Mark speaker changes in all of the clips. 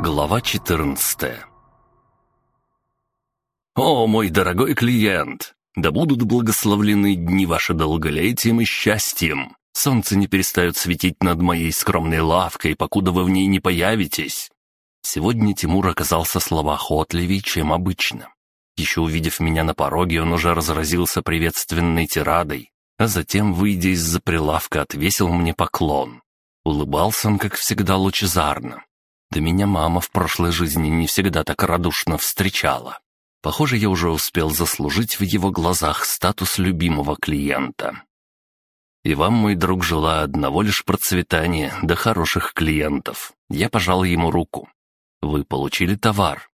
Speaker 1: Глава 14 «О, мой дорогой клиент! Да будут благословлены дни ваши долголетием и счастьем! Солнце не перестает светить над моей скромной лавкой, покуда вы в ней не появитесь!» Сегодня Тимур оказался словоохотливее, чем обычно. Еще увидев меня на пороге, он уже разразился приветственной тирадой, а затем, выйдя из-за прилавка, отвесил мне поклон. Улыбался он, как всегда, лучезарно. Да меня мама в прошлой жизни не всегда так радушно встречала. Похоже, я уже успел заслужить в его глазах статус любимого клиента. И вам, мой друг, желаю одного лишь процветания да хороших клиентов. Я пожал ему руку. Вы получили товар?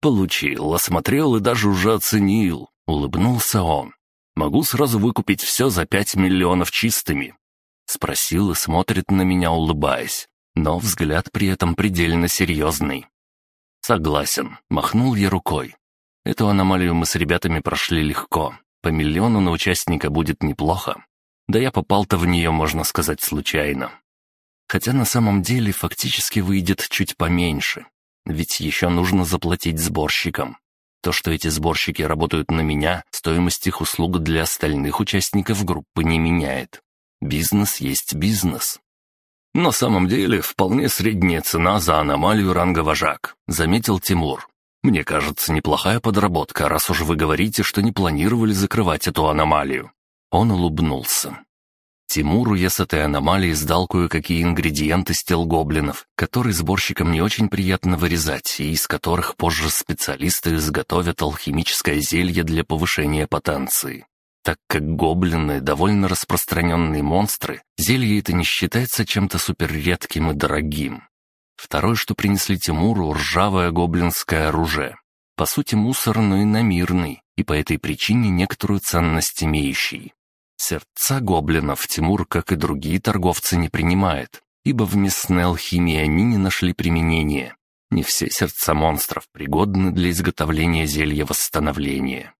Speaker 1: Получил, осмотрел и даже уже оценил. Улыбнулся он. Могу сразу выкупить все за пять миллионов чистыми. Спросил и смотрит на меня, улыбаясь, но взгляд при этом предельно серьезный. Согласен, махнул я рукой. Эту аномалию мы с ребятами прошли легко. По миллиону на участника будет неплохо. Да я попал-то в нее, можно сказать, случайно. Хотя на самом деле фактически выйдет чуть поменьше. Ведь еще нужно заплатить сборщикам. То, что эти сборщики работают на меня, стоимость их услуг для остальных участников группы не меняет. Бизнес есть бизнес. На самом деле, вполне средняя цена за аномалию ранга вожак, заметил Тимур. Мне кажется, неплохая подработка, раз уж вы говорите, что не планировали закрывать эту аномалию». Он улыбнулся. Тимуру я с этой аномалией сдал кое-какие ингредиенты с гоблинов, которые сборщикам не очень приятно вырезать, и из которых позже специалисты изготовят алхимическое зелье для повышения потенции. Так как гоблины — довольно распространенные монстры, зелье это не считается чем-то суперредким и дорогим. Второе, что принесли Тимуру, ржавое гоблинское оружие. По сути, мусор, но и намирный, и по этой причине некоторую ценность имеющий. Сердца гоблинов Тимур, как и другие торговцы, не принимает, ибо в мясной алхимии они не нашли применения. Не все сердца монстров пригодны для изготовления зелья восстановления.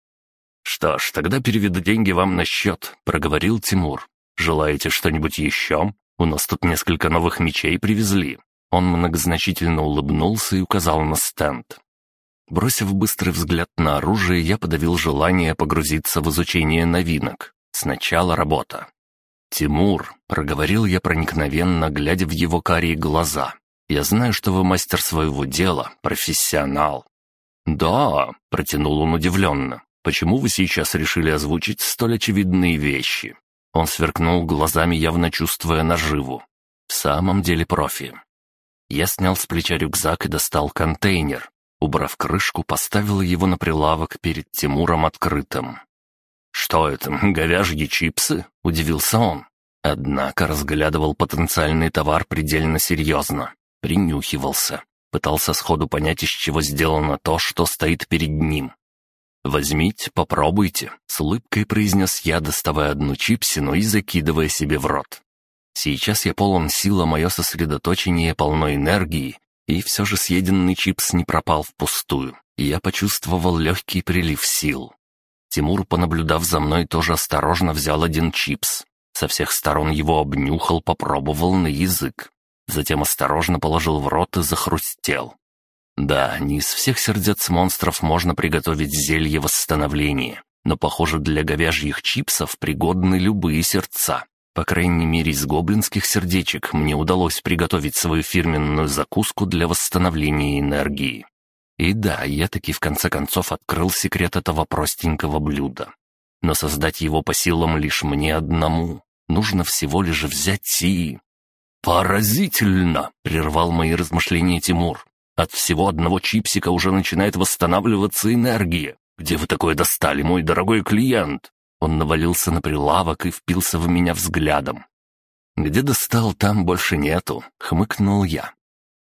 Speaker 1: «Что ж, тогда переведу деньги вам на счет», — проговорил Тимур. «Желаете что-нибудь еще? У нас тут несколько новых мечей привезли. Он многозначительно улыбнулся и указал на стенд. Бросив быстрый взгляд на оружие, я подавил желание погрузиться в изучение новинок. Сначала работа. «Тимур», — проговорил я проникновенно, глядя в его карие глаза, — «я знаю, что вы мастер своего дела, профессионал». «Да», — протянул он удивленно, — «почему вы сейчас решили озвучить столь очевидные вещи?» Он сверкнул глазами, явно чувствуя наживу. «В самом деле профи. Я снял с плеча рюкзак и достал контейнер. Убрав крышку, поставил его на прилавок перед Тимуром открытым. «Что это, говяжьи чипсы?» — удивился он. Однако разглядывал потенциальный товар предельно серьезно. Принюхивался. Пытался сходу понять, из чего сделано то, что стоит перед ним. «Возьмите, попробуйте», — с улыбкой произнес я, доставая одну чипсину и закидывая себе в рот. Сейчас я полон сил, а мое сосредоточение полно энергии, и все же съеденный чипс не пропал впустую, и я почувствовал легкий прилив сил. Тимур, понаблюдав за мной, тоже осторожно взял один чипс. Со всех сторон его обнюхал, попробовал на язык. Затем осторожно положил в рот и захрустел. Да, не из всех сердец монстров можно приготовить зелье восстановления, но, похоже, для говяжьих чипсов пригодны любые сердца. По крайней мере, из гоблинских сердечек мне удалось приготовить свою фирменную закуску для восстановления энергии. И да, я таки в конце концов открыл секрет этого простенького блюда. Но создать его по силам лишь мне одному. Нужно всего лишь взять и... «Поразительно!» — прервал мои размышления Тимур. «От всего одного чипсика уже начинает восстанавливаться энергия. Где вы такое достали, мой дорогой клиент?» Он навалился на прилавок и впился в меня взглядом. «Где достал, там больше нету», — хмыкнул я.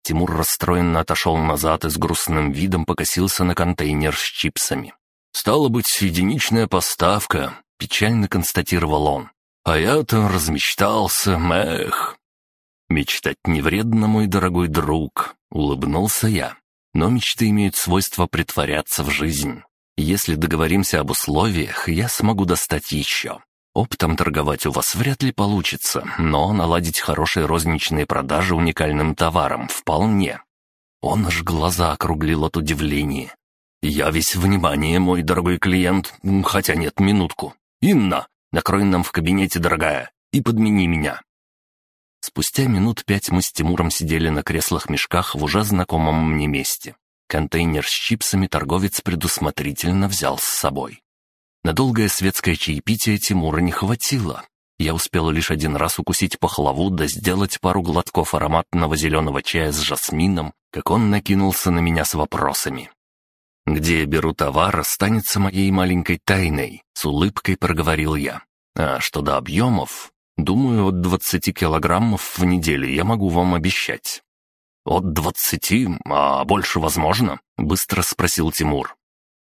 Speaker 1: Тимур расстроенно отошел назад и с грустным видом покосился на контейнер с чипсами. «Стало быть, единичная поставка», — печально констатировал он. «А я-то размечтался, эх». «Мечтать не вредно, мой дорогой друг», — улыбнулся я. «Но мечты имеют свойство притворяться в жизнь. Если договоримся об условиях, я смогу достать еще. Оптом торговать у вас вряд ли получится, но наладить хорошие розничные продажи уникальным товаром вполне. Он аж глаза округлил от удивления. «Я весь внимание, мой дорогой клиент, хотя нет, минутку. Инна, накрой нам в кабинете, дорогая, и подмени меня». Спустя минут пять мы с Тимуром сидели на креслах-мешках в уже знакомом мне месте. Контейнер с чипсами торговец предусмотрительно взял с собой. На долгое светское чаепитие Тимура не хватило. Я успел лишь один раз укусить пахлаву да сделать пару глотков ароматного зеленого чая с жасмином, как он накинулся на меня с вопросами. «Где я беру товар, останется моей маленькой тайной», — с улыбкой проговорил я. «А что до объемов, думаю, от двадцати килограммов в неделю я могу вам обещать». «От двадцати? А больше возможно?» — быстро спросил Тимур.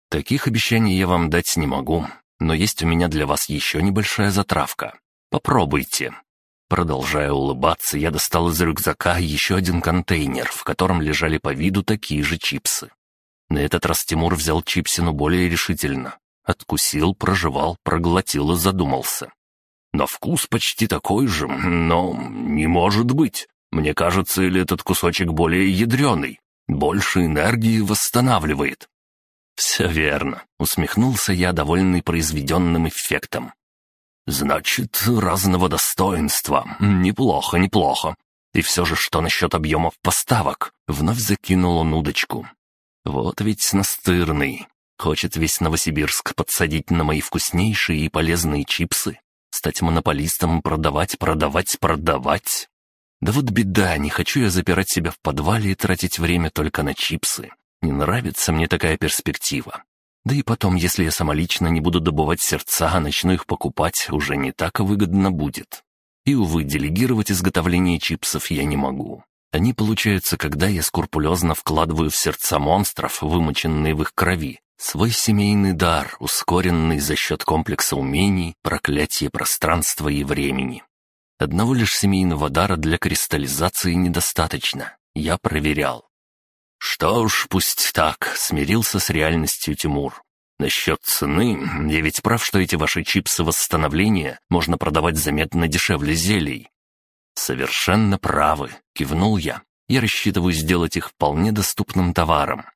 Speaker 1: «Таких обещаний я вам дать не могу, но есть у меня для вас еще небольшая затравка. Попробуйте». Продолжая улыбаться, я достал из рюкзака еще один контейнер, в котором лежали по виду такие же чипсы. На этот раз Тимур взял чипсину более решительно. Откусил, прожевал, проглотил и задумался. «На вкус почти такой же, но не может быть. Мне кажется, или этот кусочек более ядреный, больше энергии восстанавливает». «Все верно», — усмехнулся я, довольный произведенным эффектом. «Значит, разного достоинства. Неплохо, неплохо. И все же, что насчет объемов поставок?» Вновь закинул он удочку. Вот ведь настырный. Хочет весь Новосибирск подсадить на мои вкуснейшие и полезные чипсы. Стать монополистом, продавать, продавать, продавать. Да вот беда, не хочу я запирать себя в подвале и тратить время только на чипсы. Не нравится мне такая перспектива. Да и потом, если я самолично не буду добывать сердца, а начну их покупать, уже не так выгодно будет. И, увы, делегировать изготовление чипсов я не могу. Они получаются, когда я скрупулезно вкладываю в сердца монстров, вымоченные в их крови, свой семейный дар, ускоренный за счет комплекса умений, проклятия пространства и времени. Одного лишь семейного дара для кристаллизации недостаточно. Я проверял. Что ж, пусть так, смирился с реальностью Тимур. Насчет цены, я ведь прав, что эти ваши чипсы восстановления можно продавать заметно дешевле зелий. «Совершенно правы», — кивнул я. «Я рассчитываю сделать их вполне доступным товаром».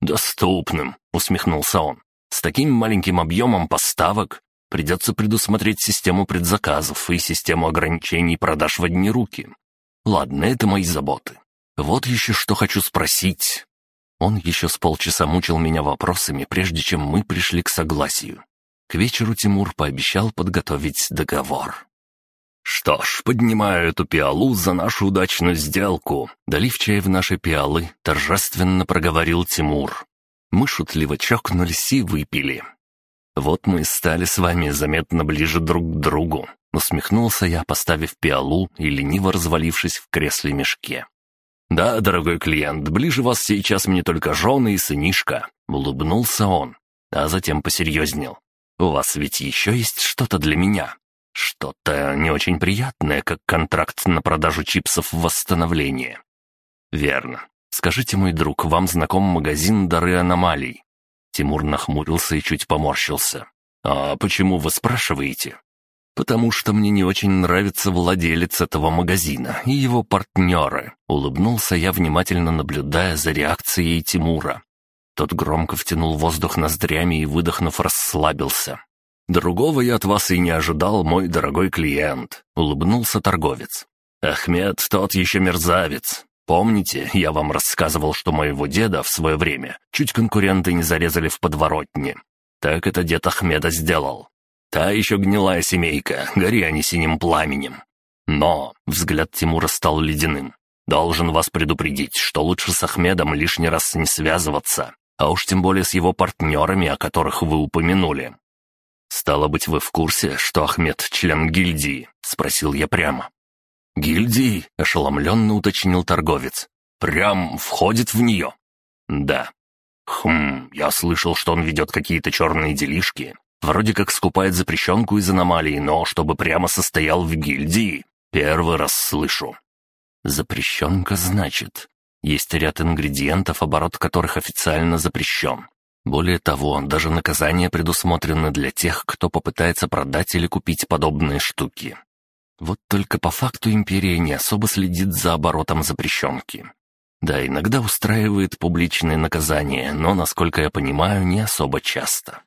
Speaker 1: «Доступным», — усмехнулся он. «С таким маленьким объемом поставок придется предусмотреть систему предзаказов и систему ограничений продаж в одни руки. Ладно, это мои заботы. Вот еще что хочу спросить». Он еще с полчаса мучил меня вопросами, прежде чем мы пришли к согласию. К вечеру Тимур пообещал подготовить договор. «Что ж, поднимаю эту пиалу за нашу удачную сделку», долив чай в наши пиалы, торжественно проговорил Тимур. Мы шутливо чокнулись и выпили. «Вот мы и стали с вами заметно ближе друг к другу», усмехнулся я, поставив пиалу и лениво развалившись в кресле-мешке. «Да, дорогой клиент, ближе вас сейчас мне только жены и сынишка», — улыбнулся он, а затем посерьезнел. «У вас ведь еще есть что-то для меня?» Что-то не очень приятное, как контракт на продажу чипсов в восстановление. Верно. Скажите, мой друг, вам знаком магазин «Дары аномалий»?» Тимур нахмурился и чуть поморщился. «А почему вы спрашиваете?» «Потому что мне не очень нравится владелец этого магазина и его партнеры», — улыбнулся я, внимательно наблюдая за реакцией Тимура. Тот громко втянул воздух ноздрями и, выдохнув, расслабился. «Другого я от вас и не ожидал, мой дорогой клиент», — улыбнулся торговец. «Ахмед тот еще мерзавец. Помните, я вам рассказывал, что моего деда в свое время чуть конкуренты не зарезали в подворотне? Так это дед Ахмеда сделал. Та еще гнилая семейка, гори они синим пламенем. Но взгляд Тимура стал ледяным. Должен вас предупредить, что лучше с Ахмедом лишний раз не связываться, а уж тем более с его партнерами, о которых вы упомянули. «Стало быть, вы в курсе, что Ахмед — член гильдии?» — спросил я прямо. «Гильдии?» — ошеломленно уточнил торговец. «Прям входит в нее?» «Да». «Хм, я слышал, что он ведет какие-то черные делишки. Вроде как скупает запрещенку из аномалии, но чтобы прямо состоял в гильдии. Первый раз слышу». «Запрещенка, значит?» Есть ряд ингредиентов, оборот которых официально запрещен. Более того, даже наказания предусмотрены для тех, кто попытается продать или купить подобные штуки. Вот только по факту империя не особо следит за оборотом запрещенки. Да, иногда устраивает публичные наказания, но, насколько я понимаю, не особо часто.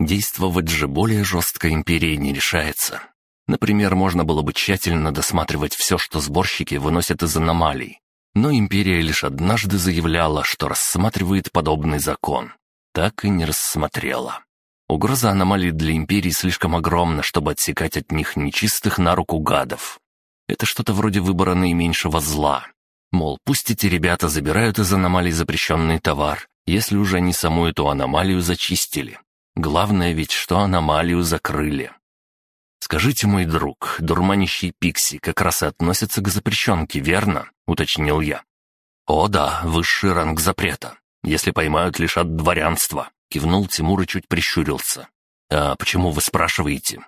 Speaker 1: Действовать же более жестко империи не решается. Например, можно было бы тщательно досматривать все, что сборщики выносят из аномалий. Но империя лишь однажды заявляла, что рассматривает подобный закон. Так и не рассмотрела. Угроза аномалий для империи слишком огромна, чтобы отсекать от них нечистых на руку гадов. Это что-то вроде выбора наименьшего зла. Мол, пусть эти ребята забирают из аномалий запрещенный товар, если уже они саму эту аномалию зачистили. Главное ведь, что аномалию закрыли. «Скажите, мой друг, дурманящий Пикси как раз и относится к запрещенке, верно?» — уточнил я. «О да, высший ранг запрета. Если поймают, лишат дворянства», — кивнул Тимур и чуть прищурился. «А почему вы спрашиваете?»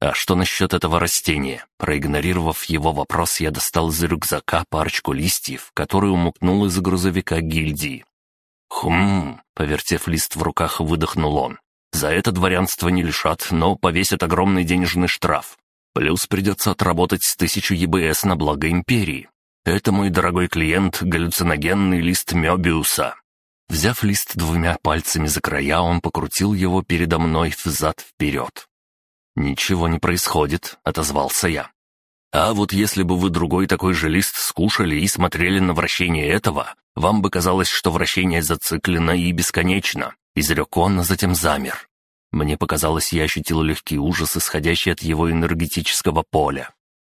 Speaker 1: «А что насчет этого растения?» Проигнорировав его вопрос, я достал из рюкзака парочку листьев, которые умукнул из грузовика гильдии. «Хм...» — повертев лист в руках, выдохнул он. «За это дворянство не лишат, но повесят огромный денежный штраф. Плюс придется отработать тысячу ЕБС на благо империи. Это мой дорогой клиент, галлюциногенный лист Мёбиуса». Взяв лист двумя пальцами за края, он покрутил его передо мной взад-вперед. «Ничего не происходит», — отозвался я. А вот если бы вы другой такой же лист скушали и смотрели на вращение этого, вам бы казалось, что вращение зациклено и бесконечно. Изрек он, а затем замер. Мне показалось, я ощутил легкий ужас, исходящий от его энергетического поля.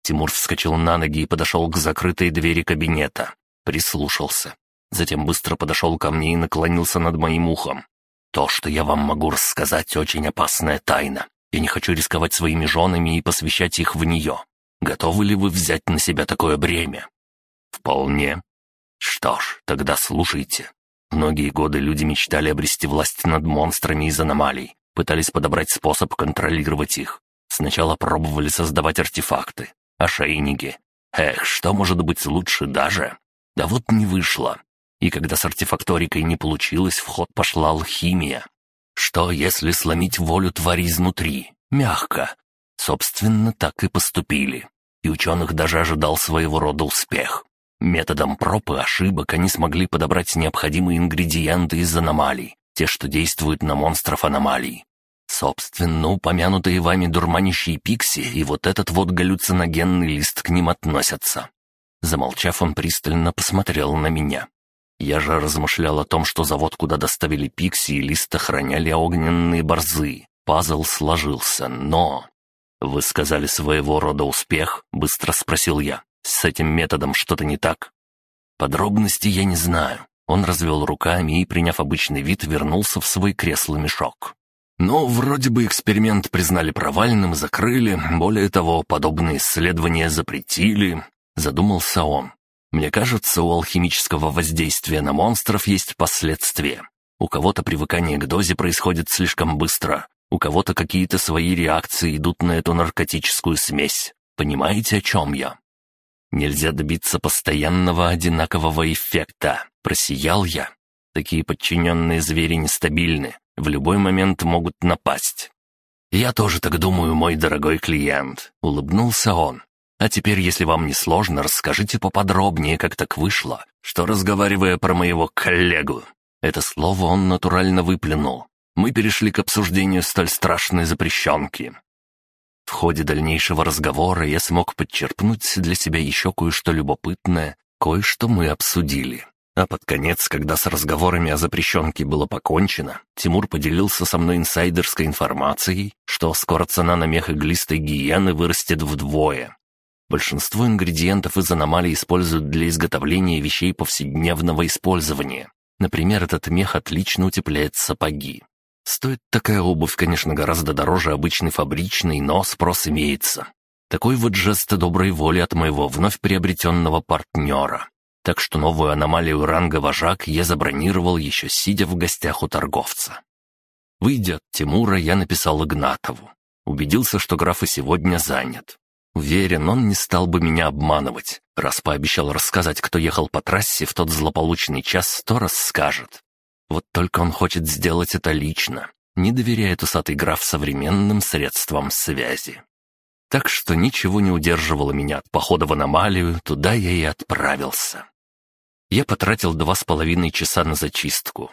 Speaker 1: Тимур вскочил на ноги и подошел к закрытой двери кабинета. Прислушался. Затем быстро подошел ко мне и наклонился над моим ухом. «То, что я вам могу рассказать, очень опасная тайна. Я не хочу рисковать своими женами и посвящать их в нее. Готовы ли вы взять на себя такое бремя? Вполне. Что ж, тогда слушайте. Многие годы люди мечтали обрести власть над монстрами из аномалий, пытались подобрать способ контролировать их. Сначала пробовали создавать артефакты, ошейники. Эх, что может быть лучше даже? Да вот не вышло. И когда с артефакторикой не получилось, в ход пошла алхимия. Что, если сломить волю твари изнутри? Мягко. Собственно, так и поступили и ученых даже ожидал своего рода успех. Методом проб и ошибок они смогли подобрать необходимые ингредиенты из аномалий, те, что действуют на монстров аномалий. Собственно, упомянутые вами дурманящие пикси и вот этот вот галлюциногенный лист к ним относятся. Замолчав, он пристально посмотрел на меня. Я же размышлял о том, что завод, куда доставили пикси и лист охраняли огненные борзы. Пазл сложился, но... «Вы сказали своего рода успех?» — быстро спросил я. «С этим методом что-то не так?» «Подробностей я не знаю». Он развел руками и, приняв обычный вид, вернулся в свой кресло-мешок. Но вроде бы эксперимент признали провальным закрыли. Более того, подобные исследования запретили. Задумался он. Мне кажется, у алхимического воздействия на монстров есть последствия. У кого-то привыкание к дозе происходит слишком быстро, у кого-то какие-то свои реакции идут на эту наркотическую смесь. Понимаете, о чем я? Нельзя добиться постоянного одинакового эффекта. Просиял я. Такие подчиненные звери нестабильны. В любой момент могут напасть. «Я тоже так думаю, мой дорогой клиент», — улыбнулся он. «А теперь, если вам не сложно, расскажите поподробнее, как так вышло, что, разговаривая про моего коллегу...» Это слово он натурально выплюнул мы перешли к обсуждению столь страшной запрещенки. В ходе дальнейшего разговора я смог подчерпнуть для себя еще кое-что любопытное, кое-что мы обсудили. А под конец, когда с разговорами о запрещенке было покончено, Тимур поделился со мной инсайдерской информацией, что скоро цена на мех иглистой гиены вырастет вдвое. Большинство ингредиентов из аномалий используют для изготовления вещей повседневного использования. Например, этот мех отлично утепляет сапоги. Стоит такая обувь, конечно, гораздо дороже обычной фабричной, но спрос имеется. Такой вот жест доброй воли от моего вновь приобретенного партнера. Так что новую аномалию ранга вожак я забронировал еще сидя в гостях у торговца. Выйдя от Тимура, я написал Игнатову. Убедился, что граф и сегодня занят. Уверен, он не стал бы меня обманывать. Раз пообещал рассказать, кто ехал по трассе в тот злополучный час, то расскажет. Вот только он хочет сделать это лично, не доверяет усатый граф современным средствам связи. Так что ничего не удерживало меня от похода в аномалию, туда я и отправился. Я потратил два с половиной часа на зачистку.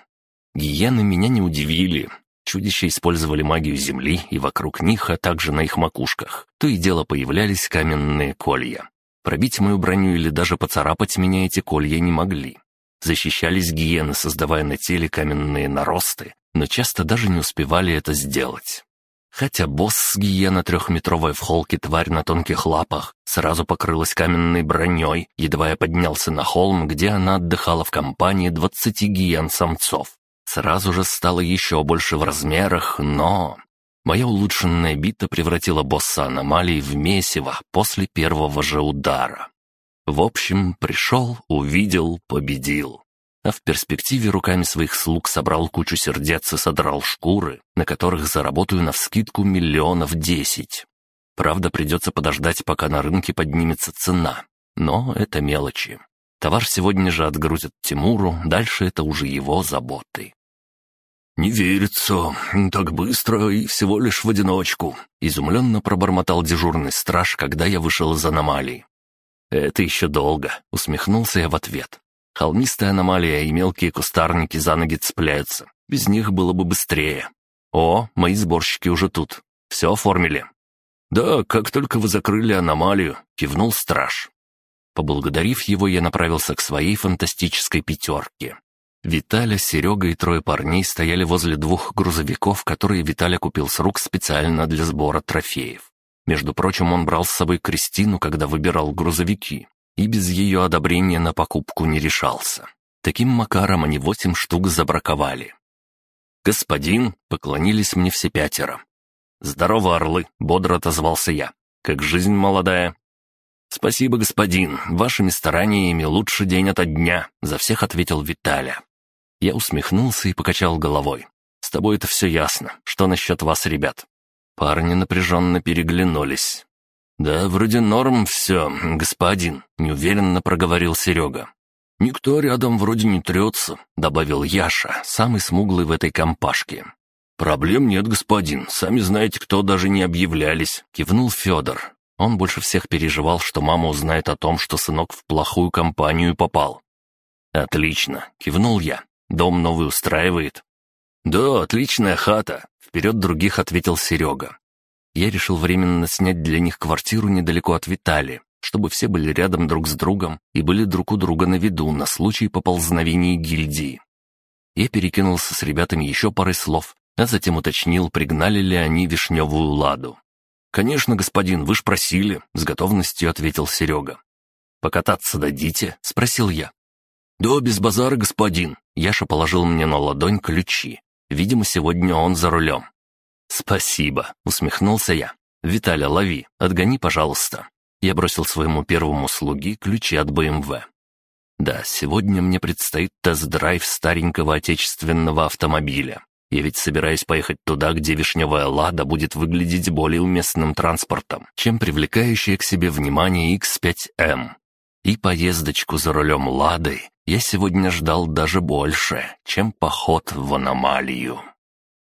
Speaker 1: Гиены меня не удивили. Чудища использовали магию земли, и вокруг них, а также на их макушках, то и дело появлялись каменные колья. Пробить мою броню или даже поцарапать меня эти колья не могли. Защищались гиены, создавая на теле каменные наросты, но часто даже не успевали это сделать. Хотя босс гиена трехметровая в холке тварь на тонких лапах сразу покрылась каменной броней, едва я поднялся на холм, где она отдыхала в компании двадцати гиен-самцов. Сразу же стало еще больше в размерах, но... Моя улучшенная бита превратила босса аномалии в месиво после первого же удара. В общем, пришел, увидел, победил а в перспективе руками своих слуг собрал кучу сердец и содрал шкуры, на которых заработаю навскидку миллионов десять. Правда, придется подождать, пока на рынке поднимется цена. Но это мелочи. Товар сегодня же отгрузят Тимуру, дальше это уже его заботы. «Не верится, так быстро и всего лишь в одиночку», — изумленно пробормотал дежурный страж, когда я вышел из аномалии. «Это еще долго», — усмехнулся я в ответ. Холмистая аномалия и мелкие кустарники за ноги цепляются. Без них было бы быстрее. О, мои сборщики уже тут. Все оформили. «Да, как только вы закрыли аномалию», — кивнул страж. Поблагодарив его, я направился к своей фантастической пятерке. Виталя, Серега и трое парней стояли возле двух грузовиков, которые Виталя купил с рук специально для сбора трофеев. Между прочим, он брал с собой Кристину, когда выбирал грузовики и без ее одобрения на покупку не решался. Таким макаром они восемь штук забраковали. «Господин!» — поклонились мне все пятеро. «Здорово, орлы!» — бодро отозвался я. «Как жизнь молодая?» «Спасибо, господин. Вашими стараниями лучше день ото дня», — за всех ответил Виталя. Я усмехнулся и покачал головой. «С тобой это все ясно. Что насчет вас, ребят?» Парни напряженно переглянулись. «Да, вроде норм все, господин», — неуверенно проговорил Серега. «Никто рядом вроде не трется», — добавил Яша, самый смуглый в этой компашке. «Проблем нет, господин, сами знаете, кто даже не объявлялись», — кивнул Федор. Он больше всех переживал, что мама узнает о том, что сынок в плохую компанию попал. «Отлично», — кивнул я. «Дом новый устраивает?» «Да, отличная хата», — вперед других ответил Серега я решил временно снять для них квартиру недалеко от Витали, чтобы все были рядом друг с другом и были друг у друга на виду на случай поползновения гильдии. Я перекинулся с ребятами еще парой слов, а затем уточнил, пригнали ли они вишневую ладу. «Конечно, господин, вы ж просили», — с готовностью ответил Серега. «Покататься дадите?» — спросил я. «Да, без базара, господин». Яша положил мне на ладонь ключи. Видимо, сегодня он за рулем. «Спасибо», — усмехнулся я. «Виталя, лови, отгони, пожалуйста». Я бросил своему первому слуге ключи от БМВ. Да, сегодня мне предстоит тест-драйв старенького отечественного автомобиля. Я ведь собираюсь поехать туда, где вишневая «Лада» будет выглядеть более уместным транспортом, чем привлекающая к себе внимание X5M. И поездочку за рулем «Лады» я сегодня ждал даже больше, чем поход в аномалию.